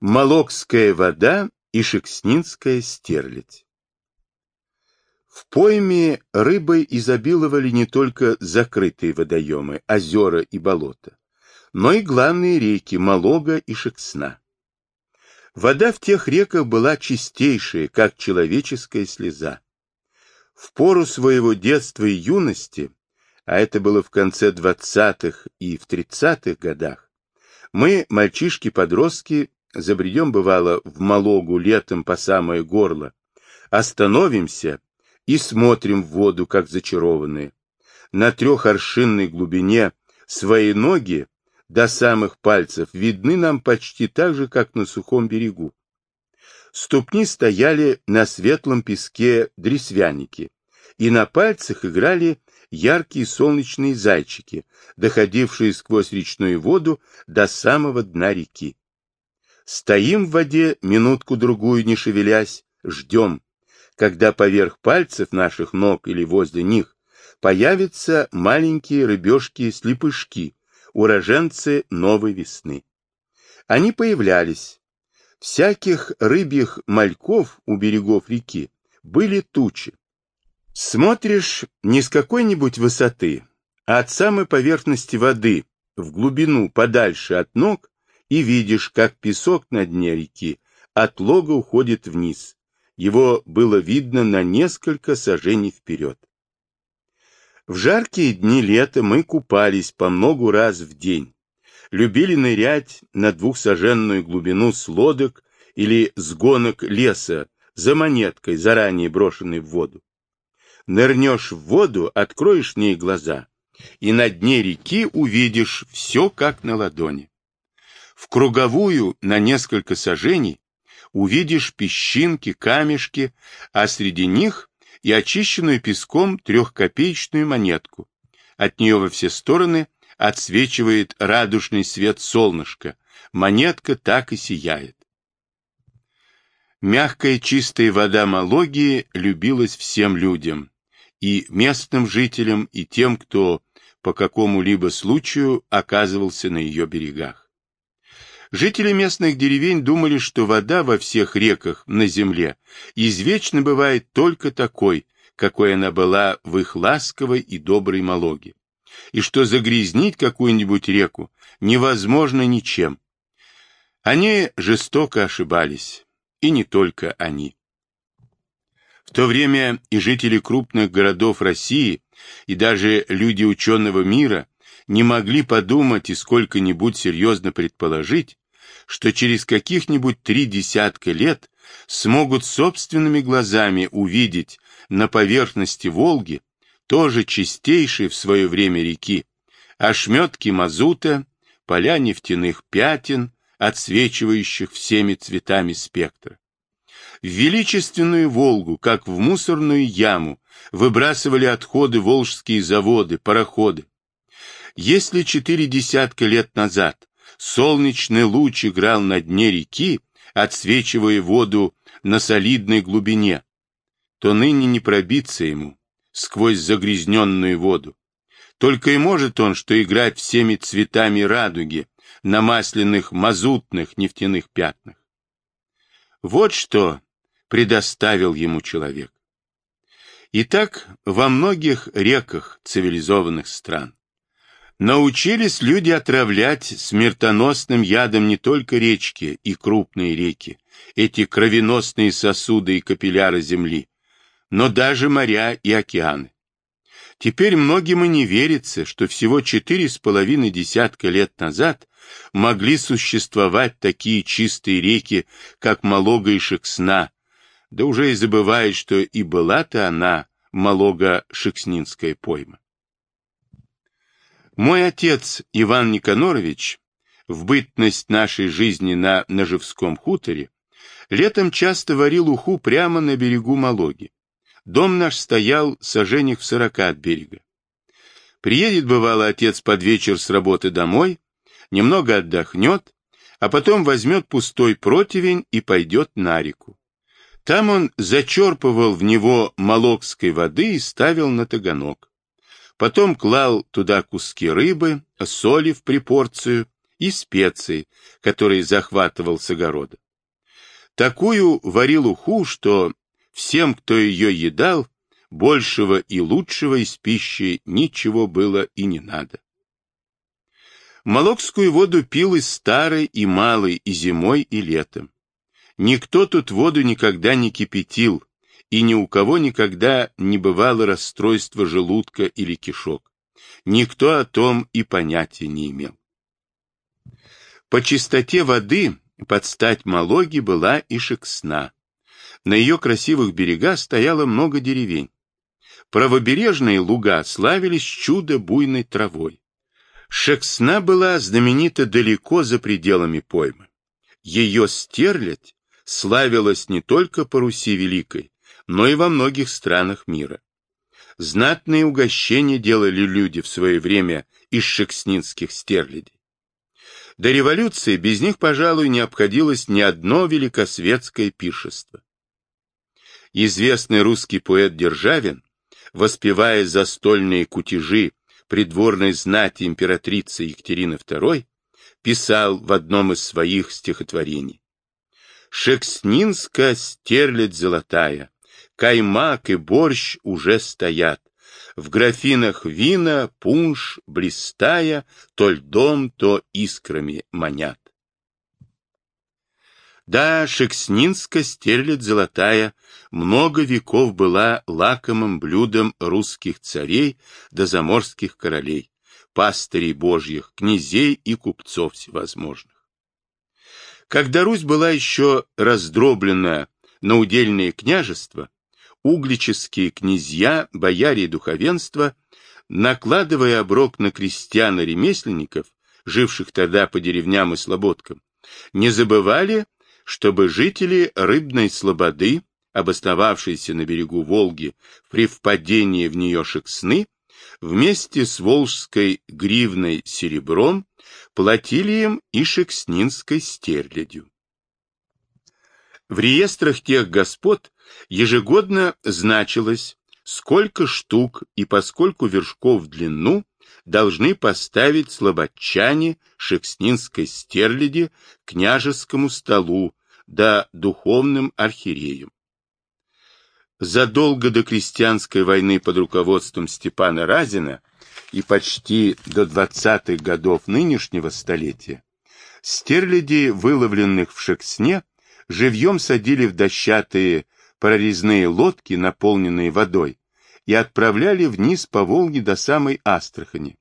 Молокская вода и шекснинская стерлядь. В пойме рыбой изобиловали не только закрытые водоемы, озера и болота, но и главные реки Малога и Шексна. Вода в тех реках была чистейшая, как человеческая слеза. В пору своего детства и юности, а это было в конце двадцатых и в тридцатых годах, мы, мальчишки-подростки, забредем, бывало, в Малогу летом по самое горло, остановимся и смотрим в воду, как зачарованные. На трехоршинной глубине свои ноги до самых пальцев видны нам почти так же, как на сухом берегу. Ступни стояли на светлом песке дресвяники, и на пальцах играли яркие солнечные зайчики, доходившие сквозь речную воду до самого дна реки. Стоим в воде минутку-другую, не шевелясь, ждем, когда поверх пальцев наших ног или возле них появятся маленькие рыбешки-слепышки, уроженцы новой весны. Они появлялись. Всяких рыбьих мальков у берегов реки были тучи. Смотришь не с какой-нибудь высоты, а от самой поверхности воды, в глубину, подальше от ног, и видишь, как песок на дне реки от лога уходит вниз. Его было видно на несколько сажений вперед. В жаркие дни лета мы купались по многу раз в день. Любили нырять на двухсаженную глубину с лодок или с гонок леса за монеткой, заранее брошенной в воду. Нырнешь в воду, откроешь в ней глаза, и на дне реки увидишь все как на ладони. В круговую на несколько сажений увидишь песчинки, камешки, а среди них и очищенную песком трехкопеечную монетку. От нее во все стороны отсвечивает радужный свет солнышка. Монетка так и сияет. Мягкая чистая вода Малогии любилась всем людям, и местным жителям, и тем, кто по какому-либо случаю оказывался на ее берегах. Жители местных деревень думали, что вода во всех реках на земле извечно бывает только такой, какой она была в их ласковой и доброй Малоге, и что загрязнить какую-нибудь реку невозможно ничем. Они жестоко ошибались, и не только они. В то время и жители крупных городов России, и даже люди ученого мира не могли подумать и сколько-нибудь серьезно предположить, что через каких-нибудь три десятка лет смогут собственными глазами увидеть на поверхности Волги, тоже чистейшей в свое время реки, ошметки мазута, поля нефтяных пятен, отсвечивающих всеми цветами спектра. В величественную Волгу, как в мусорную яму, выбрасывали отходы волжские заводы, пароходы. Если четыре десятка лет назад солнечный луч играл на дне реки, отсвечивая воду на солидной глубине, то ныне не пробиться ему сквозь загрязненную воду. Только и может он, что играть всеми цветами радуги на масляных мазутных нефтяных пятнах. Вот что предоставил ему человек. Итак, во многих реках цивилизованных стран Научились люди отравлять смертоносным ядом не только речки и крупные реки, эти кровеносные сосуды и капилляры земли, но даже моря и океаны. Теперь многим и не верится, что всего четыре с половиной десятка лет назад могли существовать такие чистые реки, как Малога и Шексна, да уже и забывает, что и была-то она, Малога-Шекснинская пойма. Мой отец Иван Никонорович в бытность нашей жизни на Ножевском хуторе летом часто варил уху прямо на берегу Малоги. Дом наш стоял сожжениях в сорока от берега. Приедет, бывало, отец под вечер с работы домой, немного отдохнет, а потом возьмет пустой противень и пойдет на реку. Там он зачерпывал в него молокской воды и ставил на таганок. Потом клал туда куски рыбы, соли в припорцию и специи, которые захватывал с огорода. Такую варил уху, что всем, кто ее едал, большего и лучшего из пищи ничего было и не надо. Молокскую воду пил и старый, и малый, и зимой, и летом. Никто тут воду никогда не кипятил, и ни у кого никогда не бывало расстройства желудка или кишок. Никто о том и понятия не имел. По чистоте воды под стать Малоги была и Шексна. На ее красивых берегах стояло много деревень. Правобережные луга славились чудо буйной травой. Шексна была знаменита далеко за пределами поймы. Ее стерлядь славилась не только по Руси Великой, но и во многих странах мира. Знатные угощения делали люди в свое время из шекснинских стерлядей. До революции без них, пожалуй, не обходилось ни одно великосветское пиршество. Известный русский поэт Державин, воспевая застольные кутежи придворной знати императрицы Екатерины II, писал в одном из своих стихотворений Шекснинска стерлядь золотая, каймак и борщ уже стоят. В графинах вина, пунш, блистая, то льдом, то искрами манят. Да, Шекснинска стерлядь золотая много веков была лакомым блюдом русских царей да заморских королей, пастырей божьих, князей и купцов всевозможных. Когда Русь была еще раздроблена на удельные княжества, углические князья, бояре и духовенство, накладывая оброк на крестьян и ремесленников, живших тогда по деревням и слободкам, не забывали, чтобы жители рыбной слободы, обосновавшиеся на берегу Волги при впадении в нее Шексны, вместе с волжской гривной серебром платили им и шекснинской стерлядью. В реестрах тех господ ежегодно значилось, сколько штук и поскольку вершков в длину должны поставить слободчане шекснинской стерляди княжескому столу да духовным архиереям. Задолго до крестьянской войны под руководством Степана Разина и почти до 20-х годов нынешнего столетия, стерляди, выловленных в Шексне, живьем садили в дощатые прорезные лодки, наполненные водой, и отправляли вниз по Волге до самой Астрахани,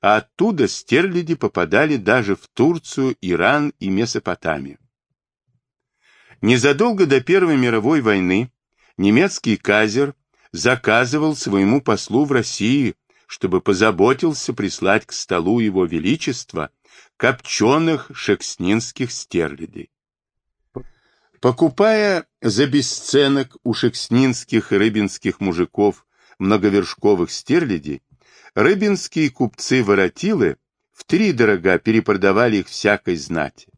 а оттуда стерляди попадали даже в Турцию, Иран и Месопотамию. Незадолго до Первой мировой войны немецкий казер заказывал своему послу в России чтобы позаботился прислать к столу его величества копченых шекснинских стерлядей. Покупая за бесценок у шекснинских и рыбинских мужиков многовершковых стерлядей, рыбинские купцы-воротилы в три дорога перепродавали их всякой знати.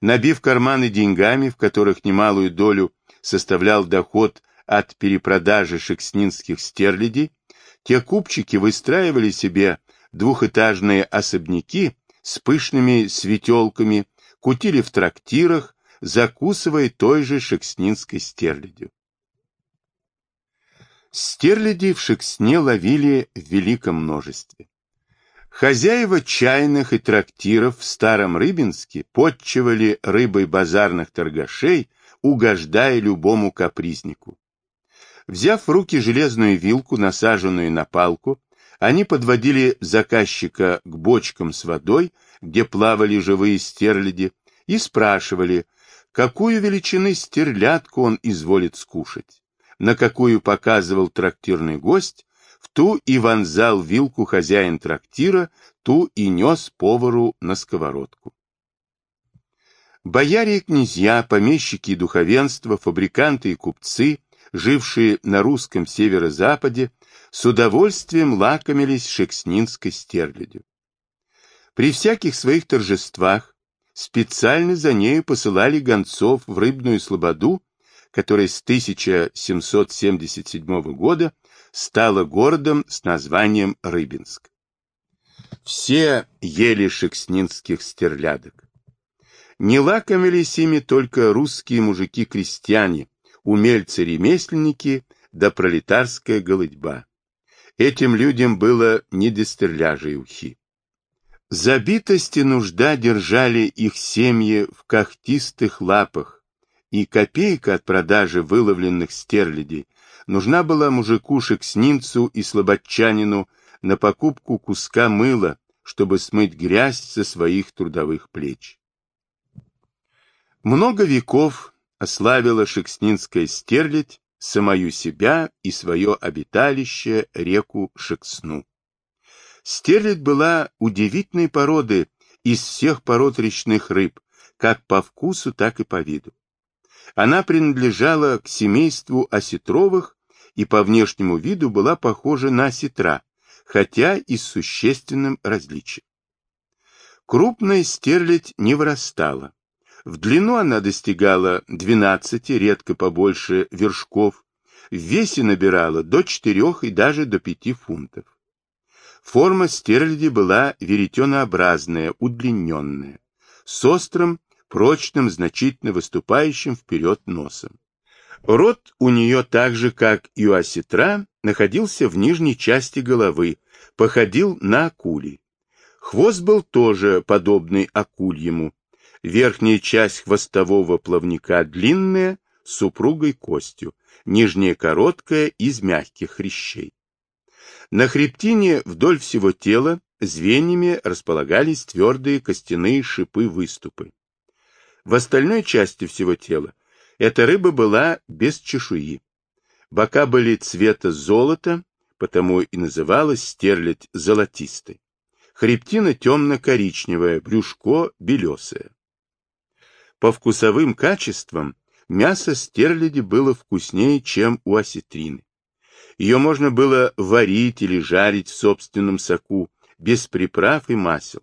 Набив карманы деньгами, в которых немалую долю составлял доход от перепродажи шекснинских стерлядей, те купчики выстраивали себе двухэтажные особняки с пышными светелками, кутили в трактирах, закусывая той же шекснинской стерлядью. Стерляди в Шексне ловили в великом множестве. Хозяева чайных и трактиров в Старом Рыбинске подчивали рыбой базарных торгашей, угождая любому капризнику. Взяв в руки железную вилку, насаженную на палку, они подводили заказчика к бочкам с водой, где плавали живые стерляди, и спрашивали, какую величины стерлядку он изволит скушать. На какую показывал трактирный гость, в ту и вонзал вилку хозяин трактира, ту и нес повару на сковородку. Бояре и князья, помещики и духовенство, фабриканты и купцы — жившие на русском северо-западе, с удовольствием лакомились шекснинской стерлядью. При всяких своих торжествах специально за нею посылали гонцов в рыбную слободу, которая с 1777 года стала городом с названием Рыбинск. Все ели шекснинских стерлядок. Не лакомились ими только русские мужики-крестьяне, умельцы-ремесленники да пролетарская голодьба. Этим людям было не до стерляжа и ухи. Забитость и нужда держали их семьи в когтистых лапах, и копейка от продажи выловленных стерлядей нужна была мужику-шекснинцу и слободчанину на покупку куска мыла, чтобы смыть грязь со своих трудовых плеч. Много веков ославила шекснинская стерлядь самую себя и свое обиталище, реку Шексну. Стерлядь была удивительной породы из всех пород речных рыб, как по вкусу, так и по виду. Она принадлежала к семейству осетровых и по внешнему виду была похожа на осетра, хотя и с существенным различием. Крупная стерлядь не вырастала. В длину она достигала 12, редко побольше, вершков, в весе набирала до 4 и даже до 5 фунтов. Форма стерляди была веретенообразная, удлиненная, с острым, прочным, значительно выступающим вперед носом. Рот у нее так же, как и у осетра, находился в нижней части головы, походил на акулий. Хвост был тоже подобный акульему. Верхняя часть хвостового плавника длинная, с упругой костью, нижняя короткая, из мягких хрящей. На хребтине вдоль всего тела звеньями располагались твердые костяные шипы-выступы. В остальной части всего тела эта рыба была без чешуи. Бока были цвета золота, потому и называлась стерлядь золотистой. Хребтина темно-коричневая, брюшко белесое. По вкусовым качествам мясо стерляди было вкуснее, чем у осетрины. Ее можно было варить или жарить в собственном соку, без приправ и масел.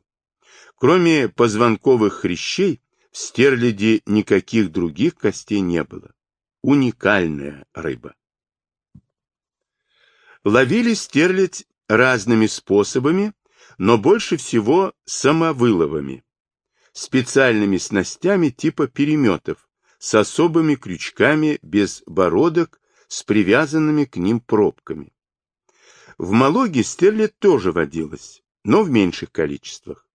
Кроме позвонковых хрящей, в стерляди никаких других костей не было. Уникальная рыба. Ловили стерлядь разными способами, но больше всего самовыловами, специальными снастями типа переметов, с особыми крючками без бородок, с привязанными к ним пробками. В Малоге стерлядь тоже водилась, но в меньших количествах.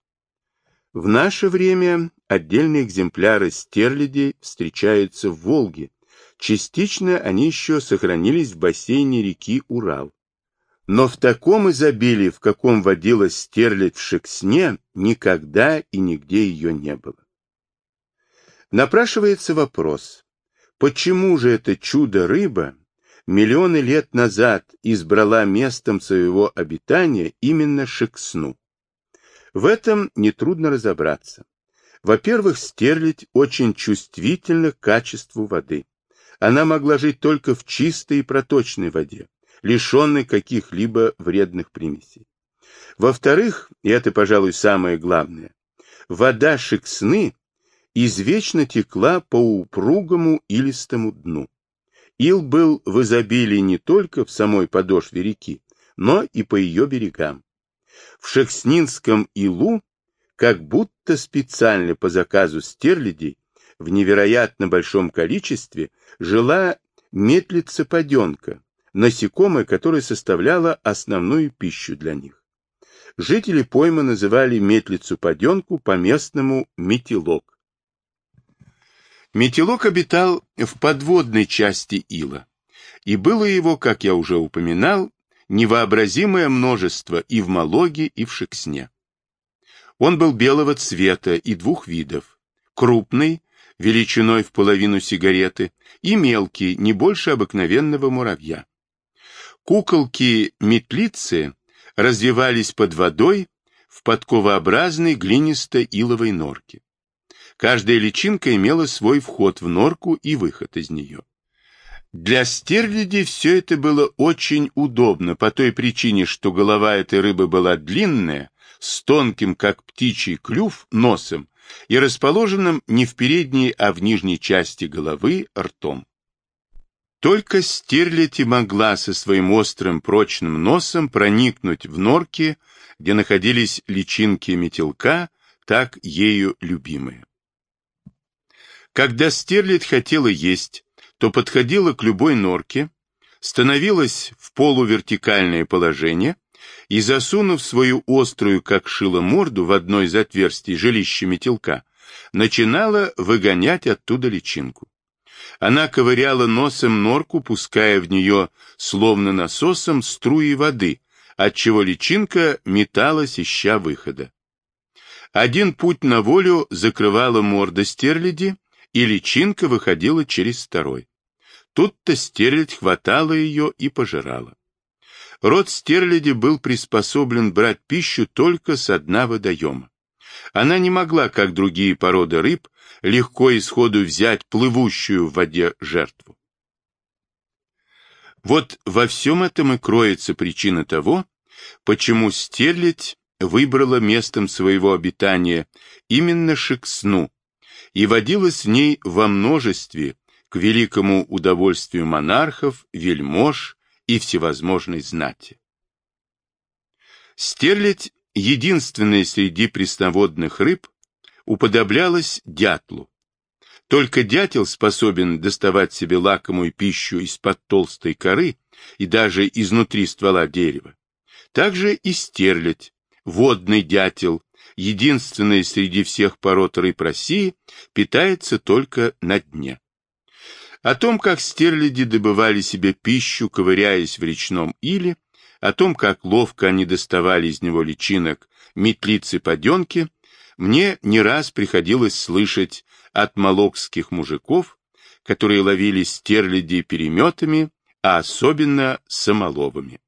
В наше время отдельные экземпляры стерлядей встречаются в Волге. Частично они еще сохранились в бассейне реки Урал. Но в таком изобилии, в каком водилась стерлядь в Шексне, никогда и нигде ее не было. Напрашивается вопрос, почему же это чудо-рыба миллионы лет назад избрала местом своего обитания именно Шексну? В этом нетрудно разобраться. Во-первых, стерлядь очень чувствительна к качеству воды. Она могла жить только в чистой и проточной воде, лишенной каких-либо вредных примесей. Во-вторых, и это, пожалуй, самое главное, вода Шексны извечно текла по упругому илистому дну. Ил был в изобилии не только в самой подошве реки, но и по ее берегам. В Шекснинском илу, как будто специально по заказу стерлядей, в невероятно большом количестве жила метлица-паденка, насекомое, которое составляло основную пищу для них. Жители поймы называли метлицу-паденку по-местному метелок. Метелок обитал в подводной части ила, и было его, как я уже упоминал, невообразимое множество и в Малоге, и в Шексне. Он был белого цвета и двух видов. Крупный, величиной в половину сигареты, и мелкий, не больше обыкновенного муравья. Куколки-метлицы развивались под водой в подковообразной глинисто-иловой норке. Каждая личинка имела свой вход в норку и выход из нее. Для стерляди все это было очень удобно по той причине, что голова этой рыбы была длинная, с тонким, как птичий клюв, носом и расположенным не в передней, а в нижней части головы ртом. Только стерлядь и могла со своим острым прочным носом проникнуть в норки, где находились личинки метелка, так ею любимые. Когда стерлядь хотела есть, то подходила к любой норке, становилась в полувертикальное положение и, засунув свою острую, как шило, морду в одно из отверстий жилища метелка, начинала выгонять оттуда личинку. Она ковыряла носом норку, пуская в нее, словно насосом, струи воды, отчего личинка металась, ища выхода. Один путь на волю закрывала морда стерляди, и личинка выходила через второй. Тут-то стерлядь хватала ее и пожирала. Род стерляди был приспособлен брать пищу только с дна водоема. Она не могла, как другие породы рыб, легко исходу взять плывущую в воде жертву. Вот во всем этом и кроется причина того, почему стерлядь выбрала местом своего обитания именно Шексну и водилась в ней во множестве к великому удовольствию монархов, вельмож и всевозможной знати. Стерлядь, единственная среди пресноводных рыб, уподоблялась дятлу. Только дятел способен доставать себе лакомую пищу из-под толстой коры и даже изнутри ствола дерева. Также и стерлядь, водный дятел, единственный среди всех пород рыб России, питается только на дне. О том, как стерляди добывали себе пищу, ковыряясь в речном иле, о том, как ловко они доставали из него личинок метлицы-поденки, мне не раз приходилось слышать от молокских мужиков, которые ловили стерляди переметами, а особенно самоловами.